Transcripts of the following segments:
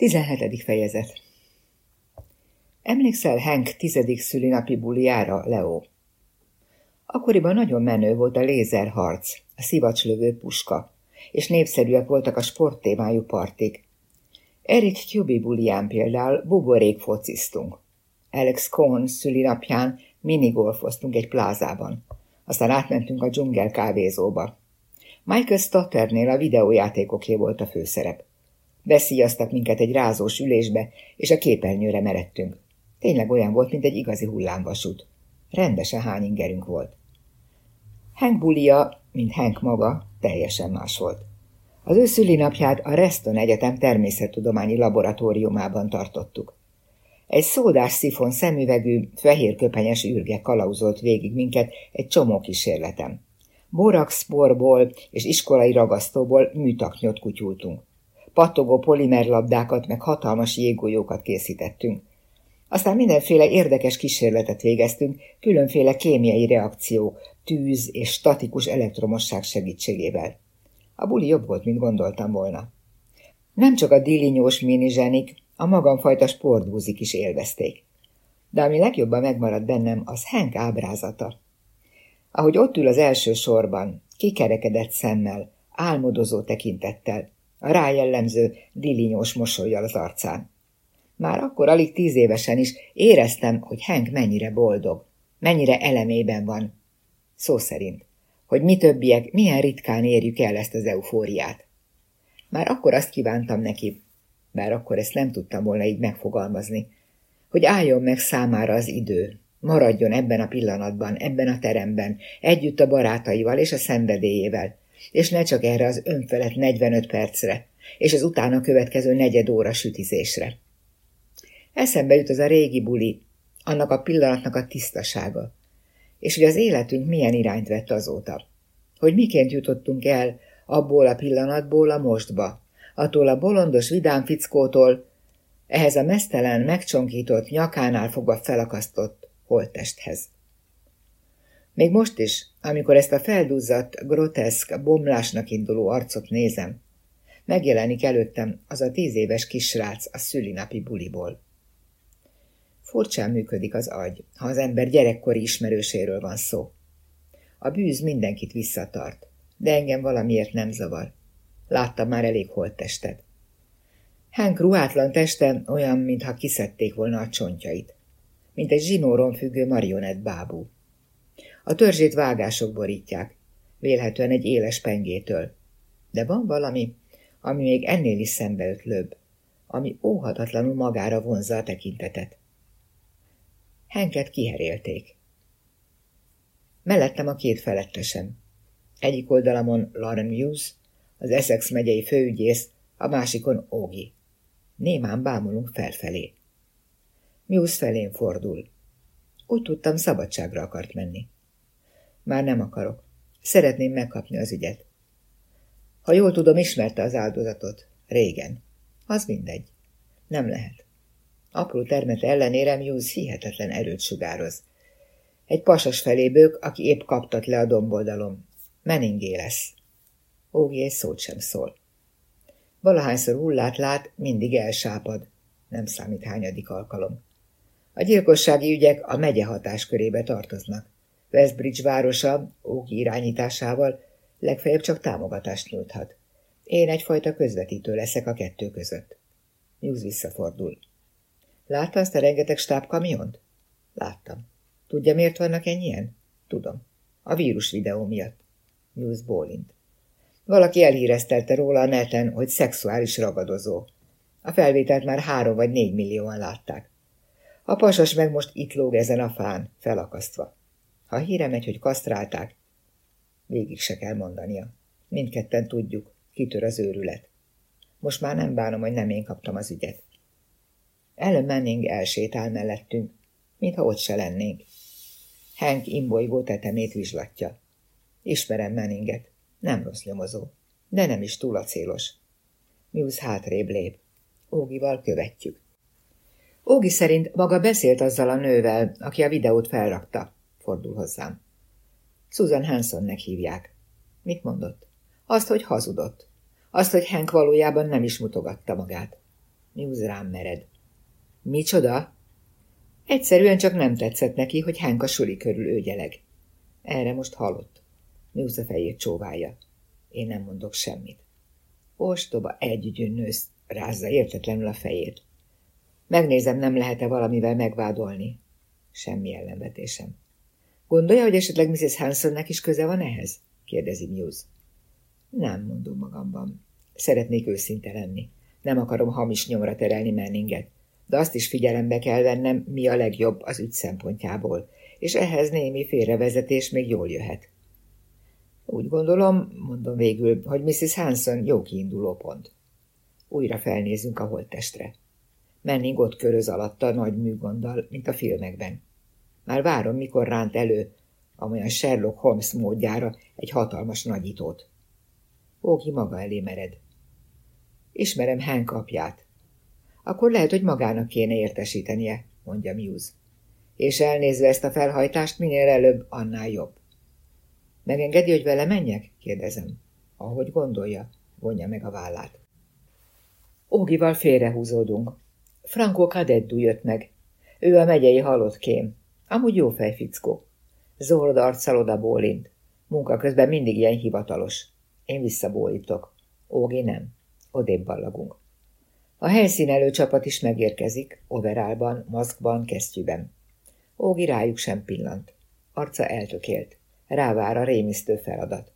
17. fejezet Emlékszel Hank tizedik szülinapi buliára, Leo? Akkoriban nagyon menő volt a lézerharc, a szivacslövő puska, és népszerűek voltak a sporttémájú partik. Erik Kubi bulián például buborék fociztunk. Alex Cohn szülinapján minigolfoztunk egy plázában. Aztán átmentünk a dzsungel kávézóba. Michael Stotternél a videójátékoké volt a főszerep. Beszíjaztak minket egy rázós ülésbe, és a képernyőre meredtünk. Tényleg olyan volt, mint egy igazi hullámvasút. Rendesen hány ingerünk volt. Hank bulia, mint Hank maga, teljesen más volt. Az ő szülinapját a Reston Egyetem természettudományi laboratóriumában tartottuk. Egy szódás szifon szemüvegű, fehérköpenyes űrge kalauzolt végig minket egy csomó kísérletem. Boraxporból és iskolai ragasztóból műtaknyot kutyultunk patogó polimerlabdákat, meg hatalmas jéggolyókat készítettünk. Aztán mindenféle érdekes kísérletet végeztünk, különféle kémiai reakció, tűz és statikus elektromosság segítségével. A buli jobb volt, mint gondoltam volna. Nem csak a dilinyós minizsenik, a magamfajta sportbúzik is élvezték. De ami legjobban megmaradt bennem, az Henk ábrázata. Ahogy ott ül az első sorban, kikerekedett szemmel, álmodozó tekintettel, a rájellemző dilinyós mosolyjal az arcán. Már akkor alig tíz évesen is éreztem, hogy Hank mennyire boldog, mennyire elemében van. Szó szerint, hogy mi többiek milyen ritkán érjük el ezt az eufóriát. Már akkor azt kívántam neki, bár akkor ezt nem tudtam volna így megfogalmazni, hogy álljon meg számára az idő, maradjon ebben a pillanatban, ebben a teremben, együtt a barátaival és a szenvedélyével, és ne csak erre az önfelett 45 percre, és az utána következő negyed óra sütizésre. Eszembe jut az a régi buli, annak a pillanatnak a tisztasága, és hogy az életünk milyen irányt vett azóta, hogy miként jutottunk el abból a pillanatból a mostba, attól a bolondos vidám fickótól, ehhez a mesztelen, megcsonkított, nyakánál fogva felakasztott holttesthez. Még most is, amikor ezt a felduzzadt, groteszk, bomlásnak induló arcot nézem, megjelenik előttem az a tíz éves kisrác a szülinapi buliból. Furcsán működik az agy, ha az ember gyerekkori ismerőséről van szó. A bűz mindenkit visszatart, de engem valamiért nem zavar. Láttam már elég holttestet. Hank ruhátlan teste olyan, mintha kiszedték volna a csontjait, mint egy zsinóron függő marionett bábú. A törzsét vágások borítják, vélhetően egy éles pengétől. De van valami, ami még ennél is szembeötlőbb, ami óhatatlanul magára vonzza a tekintetet. Henket kiherélték. Mellettem a két felettesem. Egyik oldalamon Lauren Hughes, az Essex megyei főügyész, a másikon Ógi. Némán bámulunk felfelé. Muse felén fordul. Úgy tudtam, szabadságra akart menni. Már nem akarok. Szeretném megkapni az ügyet. Ha jól tudom, ismerte az áldozatot. Régen. Az mindegy. Nem lehet. Apró termete ellenére Muse hihetetlen erőt sugároz. Egy pasas felébők, aki épp kaptat le a domboldalom. Meningé lesz. Ógi egy szót sem szól. Valahányszor hullát lát, mindig elsápad. Nem számít hányadik alkalom. A gyilkossági ügyek a megye hatáskörébe tartoznak. Westbridge városa, Ógi irányításával legfeljebb csak támogatást nyújthat. Én egyfajta közvetítő leszek a kettő között. News visszafordul. Látta azt a rengeteg stábkamiont? Láttam. Tudja, miért vannak ennyien? Tudom. A vírus videó miatt. News bólint. Valaki elhíreztelte róla a neten, hogy szexuális ragadozó. A felvételt már három vagy négy millióan látták. A pasas meg most itt lóg ezen a fán, felakasztva. Ha híre megy, hogy kasztrálták, végig se kell mondania. Mindketten tudjuk, kitör az őrület. Most már nem bánom, hogy nem én kaptam az ügyet. Ellen Manning elsétál mellettünk, mintha ott se lennénk. Hank imbolygó tetemét vizslatja. Ismerem Manninget, nem rossz nyomozó, de nem is túl acélos. Muse hátrébb lép. Ógival követjük. Ógi szerint maga beszélt azzal a nővel, aki a videót felrakta fordul hozzám. Susan Hansonnek hívják. Mit mondott? Azt, hogy hazudott. Azt, hogy Hank valójában nem is mutogatta magát. News rám mered. Micsoda? Egyszerűen csak nem tetszett neki, hogy Hank a suli körül őgyeleg. Erre most halott. News a fejét csóválja. Én nem mondok semmit. Ostoba együgyű nősz rázza értetlenül a fejét. Megnézem, nem lehet-e valamivel megvádolni. Semmi ellenvetésem. Gondolja, hogy esetleg Mrs. Hansonnek is köze van ehhez? kérdezi Muse. Nem, mondom magamban. Szeretnék őszinte lenni. Nem akarom hamis nyomra terelni Manninget, de azt is figyelembe kell vennem, mi a legjobb az ügy szempontjából, és ehhez némi félrevezetés még jól jöhet. Úgy gondolom, mondom végül, hogy Mrs. Hanson jó kiinduló pont. Újra felnézünk a holttestre. Menning ott köröz alatta nagy műgonddal, mint a filmekben. Már várom, mikor ránt elő, amolyan Sherlock Holmes módjára egy hatalmas nagyítót. Ógi maga elé mered. Ismerem Hank apját. Akkor lehet, hogy magának kéne értesítenie, mondja Muse. És elnézve ezt a felhajtást, minél előbb, annál jobb. Megengedi, hogy vele menjek? kérdezem. Ahogy gondolja, vonja meg a vállát. Ógival félrehúzódunk. Franco Cadeddu jött meg. Ő a megyei halott kém. Amúgy jó fejfickó. Zord arccal oda bólint. Munka közben mindig ilyen hivatalos. Én visszabólítok. Ógi nem. Odébb ballagunk. A helyszínelő csapat is megérkezik, overálban, maszkban, kesztyűben. Ógi rájuk sem pillant. Arca eltökélt. Rávár a rémisztő feladat.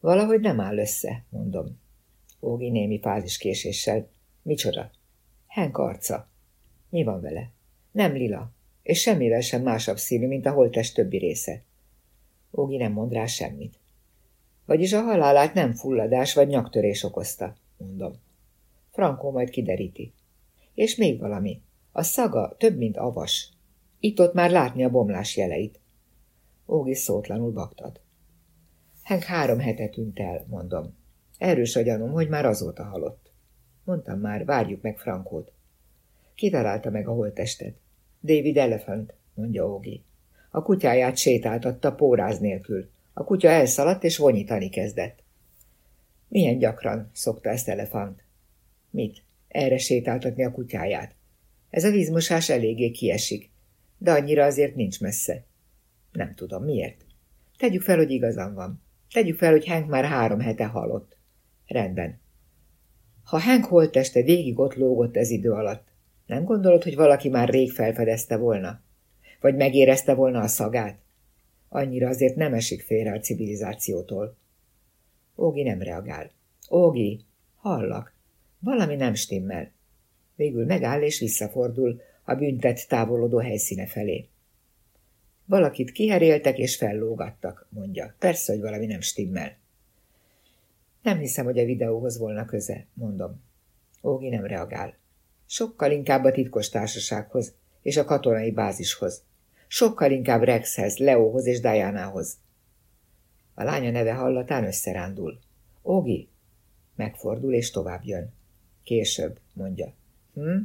Valahogy nem áll össze, mondom. Ógi némi fáziskéséssel. Micsoda? Henk arca. Mi van vele? Nem lila, és semmivel sem másabb színű, mint a holtest többi része. Ógi nem mond rá semmit. Vagyis a halálát nem fulladás vagy nyaktörés okozta, mondom. Frankó majd kideríti. És még valami. A szaga több, mint avas. Itt-ott már látni a bomlás jeleit. Ógi szótlanul baktad. Henk három hete tűnt el, mondom. Erős a gyanúm, hogy már azóta halott. Mondtam már, várjuk meg Frankót. Kitalálta meg a holttestet. David Elephant, mondja Ógi. A kutyáját sétáltatta póráz nélkül. A kutya elszaladt és vonyítani kezdett. Milyen gyakran szokta ezt Elefant? Mit? Erre sétáltatni a kutyáját. Ez a vízmosás eléggé kiesik, de annyira azért nincs messze. Nem tudom, miért. Tegyük fel, hogy igazam van. Tegyük fel, hogy Hank már három hete halott. Rendben. Ha Hank holtteste végig ott lógott ez idő alatt, nem gondolod, hogy valaki már rég felfedezte volna? Vagy megérezte volna a szagát? Annyira azért nem esik félre a civilizációtól. Ógi nem reagál. Ógi, hallak. Valami nem stimmel. Végül megáll és visszafordul a büntet távolodó helyszíne felé. Valakit kiheréltek és fellógattak, mondja. Persze, hogy valami nem stimmel. Nem hiszem, hogy a videóhoz volna köze, mondom. Ógi nem reagál. Sokkal inkább a titkos társasághoz és a katonai bázishoz. Sokkal inkább Rexhez, Leóhoz és Dianához. A lánya neve hallatán összerándul. Ógi? Megfordul és tovább jön. Később, mondja. Hm?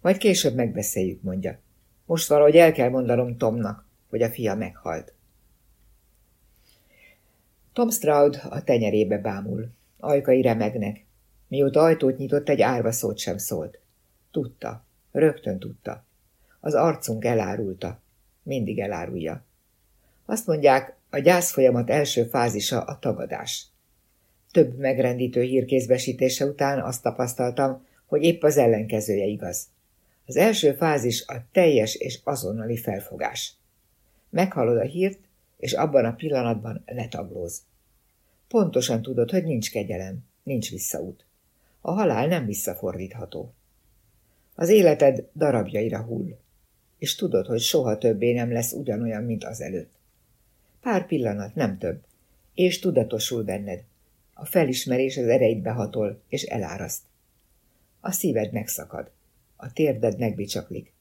Majd később megbeszéljük, mondja. Most valahogy el kell mondanom Tomnak, hogy a fia meghalt. Tom Stroud a tenyerébe bámul. Ajkai remegnek. Mióta ajtót nyitott, egy árva szót sem szólt. Tudta. Rögtön tudta. Az arcunk elárulta. Mindig elárulja. Azt mondják, a gyász folyamat első fázisa a tagadás. Több megrendítő hírkézbesítése után azt tapasztaltam, hogy épp az ellenkezője igaz. Az első fázis a teljes és azonnali felfogás. Meghallod a hírt, és abban a pillanatban letaglóz. Pontosan tudod, hogy nincs kegyelem, nincs visszaút. A halál nem visszafordítható. Az életed darabjaira hull, és tudod, hogy soha többé nem lesz ugyanolyan, mint az előtt. Pár pillanat, nem több, és tudatosul benned. A felismerés az ereidbe hatol, és eláraszt. A szíved megszakad, a térded megbicsaklik.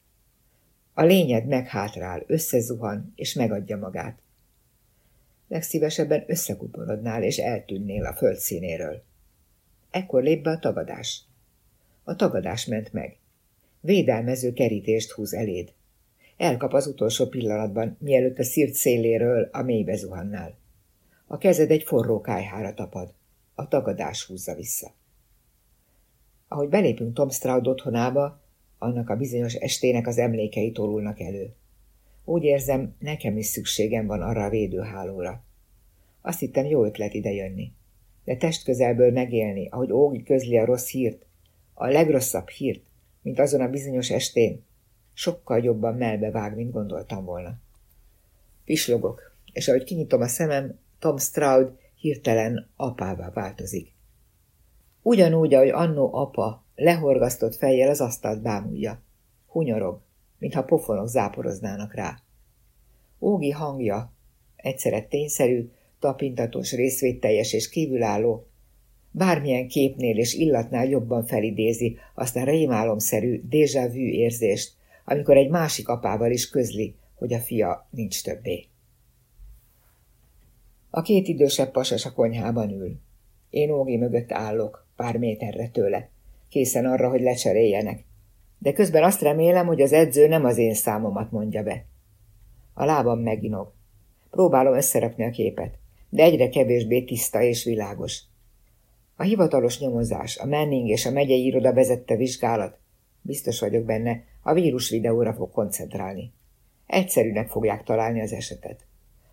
A lényed meghátrál, összezuhan, és megadja magát. Legszívesebben összekuporodnál, és eltűnnél a föld színéről. Ekkor lép be a tagadás. A tagadás ment meg. Védelmező kerítést húz eléd. Elkap az utolsó pillanatban, mielőtt a szírt széléről a mélybe zuhannál. A kezed egy forró kájhára tapad. A tagadás húzza vissza. Ahogy belépünk Tom Stroud otthonába, annak a bizonyos estének az emlékei tolulnak elő. Úgy érzem, nekem is szükségem van arra a védőhálóra. Azt hittem, jó ötlet ide jönni. De testközelből megélni, ahogy Ógi közli a rossz hírt, a legrosszabb hírt, mint azon a bizonyos estén, sokkal jobban melbevág, mint gondoltam volna. Pislogok, és ahogy kinyitom a szemem, Tom Stroud hirtelen apává változik. Ugyanúgy, ahogy annó apa lehorgasztott fejjel az asztalt bámulja. Hunyorog, mintha pofonok záporoznának rá. Ógi hangja, egyszerre tényszerű, tapintatos, részvételjes és kívülálló, bármilyen képnél és illatnál jobban felidézi azt a rémálomszerű déjà vu érzést, amikor egy másik apával is közli, hogy a fia nincs többé. A két idősebb pasas a konyhában ül. Én Ógi mögött állok, pár méterre tőle, készen arra, hogy lecseréljenek. De közben azt remélem, hogy az edző nem az én számomat mondja be. A lábam meginog. Próbálom összerakni a képet, de egyre kevésbé tiszta és világos. A hivatalos nyomozás, a Manning és a megyei iroda vezette vizsgálat, biztos vagyok benne, a vírus videóra fog koncentrálni. Egyszerűnek fogják találni az esetet.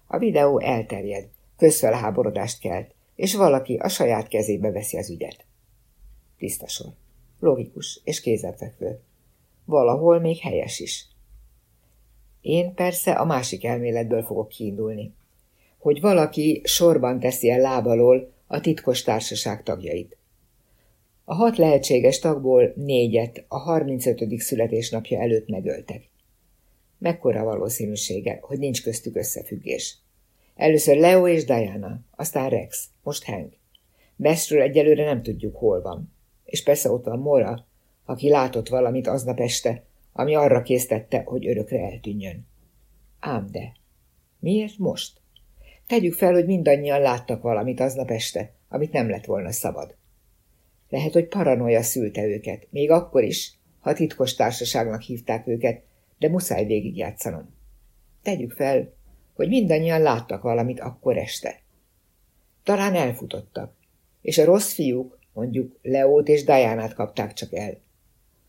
A videó elterjed, közfelháborodást kelt, és valaki a saját kezébe veszi az ügyet. Tiszta. Logikus és kézenfekvő. Valahol még helyes is. Én persze a másik elméletből fogok kiindulni. Hogy valaki sorban teszi el lábalól a titkos társaság tagjait. A hat lehetséges tagból négyet a 35. születésnapja előtt megöltek. Mekkora valószínűsége, hogy nincs köztük összefüggés? Először Leo és Diana, aztán Rex, most Hank. Bestről egyelőre nem tudjuk, hol van. És persze ott van Mora, aki látott valamit aznap este, ami arra késztette, hogy örökre eltűnjön. Ám de. Miért most? Tegyük fel, hogy mindannyian láttak valamit aznap este, amit nem lett volna szabad. Lehet, hogy paranoia szülte őket, még akkor is, ha titkos társaságnak hívták őket, de muszáj végigjátszanom. Tegyük fel, hogy mindannyian láttak valamit akkor este. Talán elfutottak, és a rossz fiúk, mondjuk Leót és Diánát kapták csak el.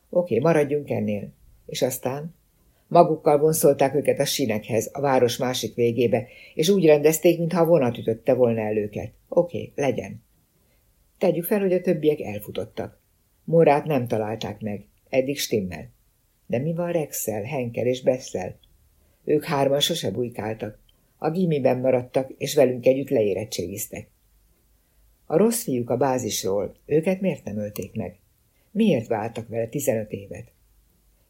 Oké, maradjunk ennél. És aztán? Magukkal vonszolták őket a sinekhez, a város másik végébe, és úgy rendezték, mintha a vonat ütötte volna el őket. Oké, legyen. Tegyük fel, hogy a többiek elfutottak. Morát nem találták meg, eddig stimmel. De mi van Rexel, Henkel és Bessel? Ők hárman sose bujkáltak. A gimiben maradtak, és velünk együtt leérettségiztek. A rossz fiúk a bázisról, őket miért nem ölték meg? Miért váltak vele 15 évet?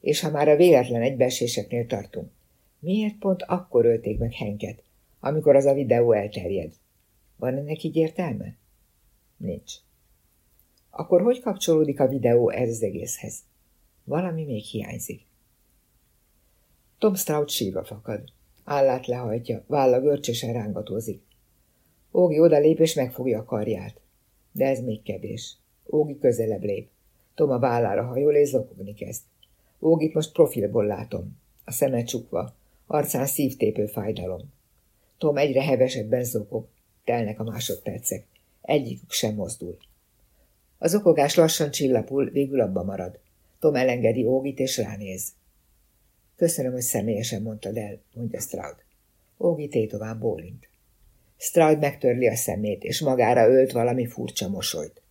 És ha már a véletlen egybeeséseknél tartunk, miért pont akkor ölték meg Henket, amikor az a videó elterjed? Van ennek így értelme? Nincs. Akkor hogy kapcsolódik a videó ez az egészhez? Valami még hiányzik. Tom Stroud sírva fakad. Állát lehajtja, válla görcsösen rángatózik. Ógi odalép és megfogja a karját. De ez még kevés. Ógi közelebb lép. Tom a vállára hajol és zokogni kezd. Ógit most profilból látom. A szeme csukva, arcán szívtépő fájdalom. Tom egyre hevesebben zokog. Telnek a másodpercek. Egyikük sem mozdul. Az okogás lassan csillapul, végül abba marad. Tom elengedi Ógit és ránéz. Köszönöm, hogy személyesen mondtad el, mondja Stroud. Ógi tétován bólint. Stroud megtörli a szemét, és magára ölt valami furcsa mosolyt.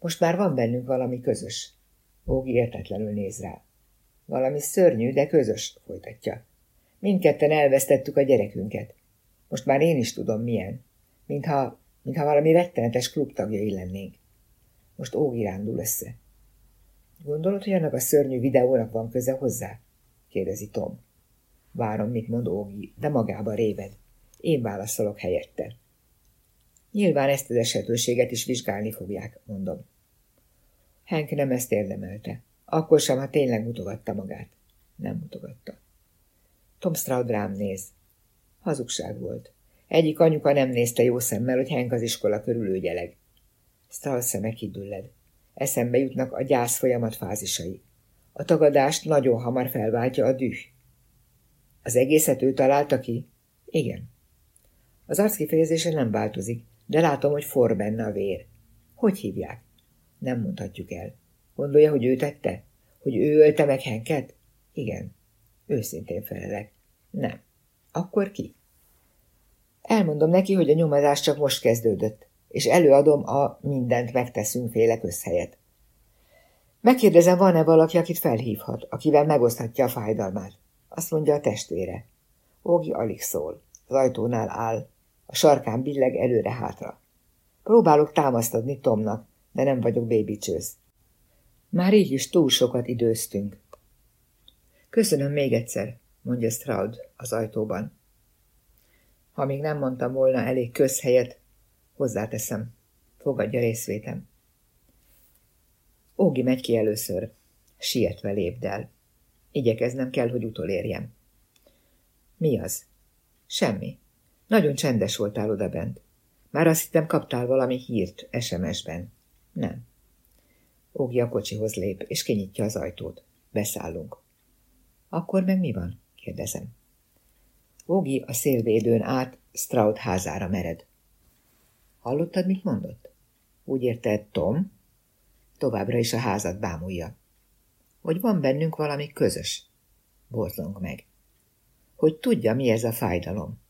Most már van bennünk valami közös. Ógi értetlenül néz rá. Valami szörnyű, de közös, folytatja. Mindketten elvesztettük a gyerekünket. Most már én is tudom, milyen. Mintha, mintha valami rettenetes klubtagjai lennénk. Most Ógi rándul össze. Gondolod, hogy annak a szörnyű videónak van köze hozzá? kérdezi Tom. Várom, mit mond Ógi, de magába réved. Én válaszolok helyette. Nyilván ezt az esetőséget is vizsgálni fogják, mondom. Henk nem ezt érdemelte. Akkor sem, ha tényleg mutogatta magát. Nem mutogatta. Tom Stroud rám néz. Hazugság volt. Egyik anyuka nem nézte jó szemmel, hogy Henk az iskola körül ügyeleg. Stroud szeme kidülled. Eszembe jutnak a gyász folyamat fázisai. A tagadást nagyon hamar felváltja a düh. Az egészet ő találta ki? Igen. Az arckifejezése nem változik, de látom, hogy for benne a vér. Hogy hívják? Nem mondhatjuk el. Gondolja, hogy ő tette? Hogy ő ölte meg Henket? Igen. Őszintén felelek. Nem. Akkor ki? Elmondom neki, hogy a nyomozás csak most kezdődött, és előadom a mindent megteszünk féle közhelyet. Megkérdezem, van-e valaki, akit felhívhat, akivel megoszthatja a fájdalmát. Azt mondja a testvére. Ógi alig szól. Az ajtónál áll. A sarkán billeg előre-hátra. Próbálok támasztani Tomnak, de nem vagyok bébicsősz. Már így is túl sokat időztünk. Köszönöm még egyszer, mondja Stroud az ajtóban. Ha még nem mondtam volna elég közhelyet, hozzáteszem, fogadja részvétem. Ógi megy ki először, sietve lépdel. Igyekeznem kell, hogy utolérjem. Mi az? Semmi. Nagyon csendes voltál odabent. Már azt hittem, kaptál valami hírt SMS-ben. Nem. Ógi a kocsihoz lép, és kinyitja az ajtót. Beszállunk. Akkor meg mi van? kérdezem. Ógi a szélvédőn át Stroud házára mered. Hallottad, mit mondott? Úgy érted, Tom? Továbbra is a házat bámulja. Hogy van bennünk valami közös. Borzong meg. Hogy tudja, mi ez a fájdalom.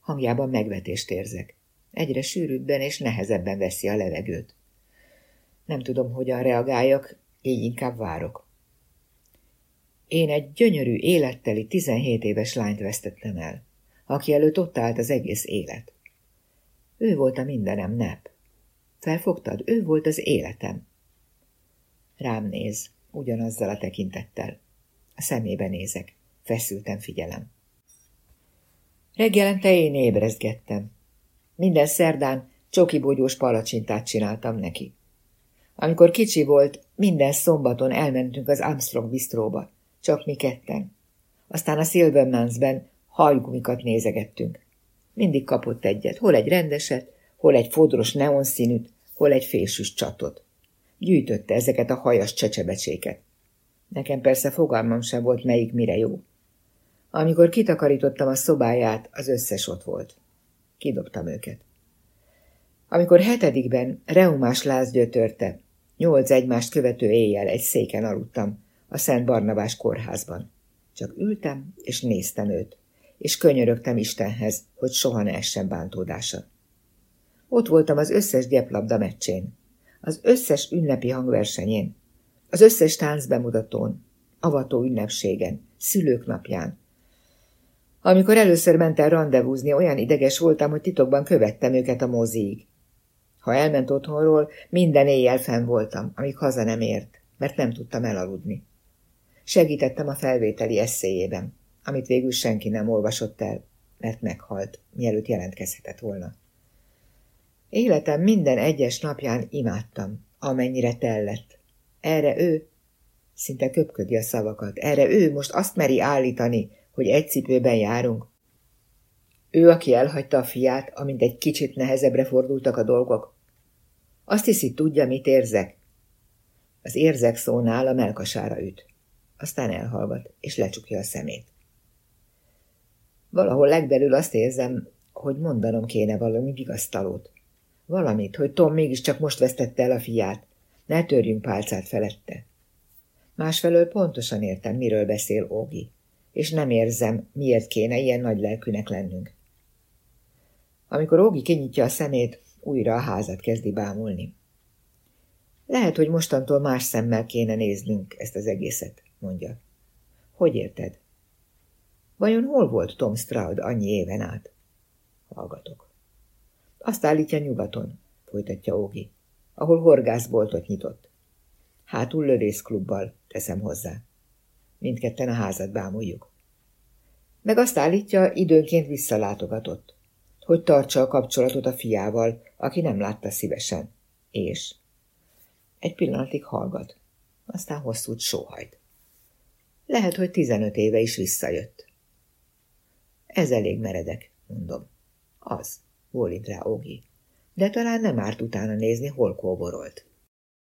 Hangjában megvetést érzek. Egyre sűrűbben és nehezebben veszi a levegőt. Nem tudom, hogyan reagáljak, így inkább várok. Én egy gyönyörű, életteli, 17 éves lányt vesztettem el, aki előtt ott állt az egész élet. Ő volt a mindenem, nep. Felfogtad? Ő volt az életem. Rám néz, ugyanazzal a tekintettel. A szemébe nézek, feszülten figyelem. Reggelente én ébrezgettem. Minden szerdán csokibogyós palacsintát csináltam neki. Amikor kicsi volt, minden szombaton elmentünk az Armstrong bistróba, csak mi ketten. Aztán a Silvermansben hajgumikat nézegettünk. Mindig kapott egyet, hol egy rendeset, hol egy fodros neonszínűt, hol egy fésűs csatot. Gyűjtötte ezeket a hajas csecsebecséket. Nekem persze fogalmam sem volt, melyik mire jó. Amikor kitakarítottam a szobáját, az összes ott volt. Kidobtam őket. Amikor hetedikben reumás láz gyötörte, nyolc egymást követő éjjel egy széken aludtam, a Szent Barnabás kórházban. Csak ültem, és néztem őt, és könyörögtem Istenhez, hogy soha ne essen bántódása. Ott voltam az összes gyeplabda meccsén, az összes ünnepi hangversenyén, az összes táncbemutatón, avató ünnepségen, szülők napján. Amikor először ment el randevúzni, olyan ideges voltam, hogy titokban követtem őket a moziig. Ha elment otthonról, minden éjjel fenn voltam, amíg haza nem ért, mert nem tudtam elaludni. Segítettem a felvételi eszéjében, amit végül senki nem olvasott el, mert meghalt, mielőtt jelentkezhetett volna. Életem minden egyes napján imádtam, amennyire tellett. Erre ő, szinte köpködi a szavakat, erre ő most azt meri állítani, hogy egy cipőben járunk. Ő, aki elhagyta a fiát, amint egy kicsit nehezebbre fordultak a dolgok. Azt hiszi, tudja, mit érzek. Az érzek szónál a melkasára üt aztán elhallgat, és lecsukja a szemét. Valahol legbelül azt érzem, hogy mondanom kéne valami vigasztalót. Valamit, hogy Tom mégiscsak most vesztette el a fiát. Ne törjünk pálcát felette. Másfelől pontosan értem, miről beszél Ógi, és nem érzem, miért kéne ilyen nagy lelkűnek lennünk. Amikor Ógi kinyitja a szemét, újra a házat kezdi bámulni. Lehet, hogy mostantól más szemmel kéne néznünk ezt az egészet mondja. Hogy érted? Vajon hol volt Tom Stroud annyi éven át? Hallgatok. Azt állítja nyugaton, folytatja Ógi, ahol horgászboltot nyitott. Hátul lövészklubbal, teszem hozzá. Mindketten a házat bámuljuk. Meg azt állítja, időnként visszalátogatott, hogy tartsa a kapcsolatot a fiával, aki nem látta szívesen. És? Egy pillanatig hallgat, aztán hosszút sóhajt. Lehet, hogy tizenöt éve is visszajött. Ez elég meredek, mondom. Az, bólint rá Ogi. De talán nem árt utána nézni, hol kóborolt.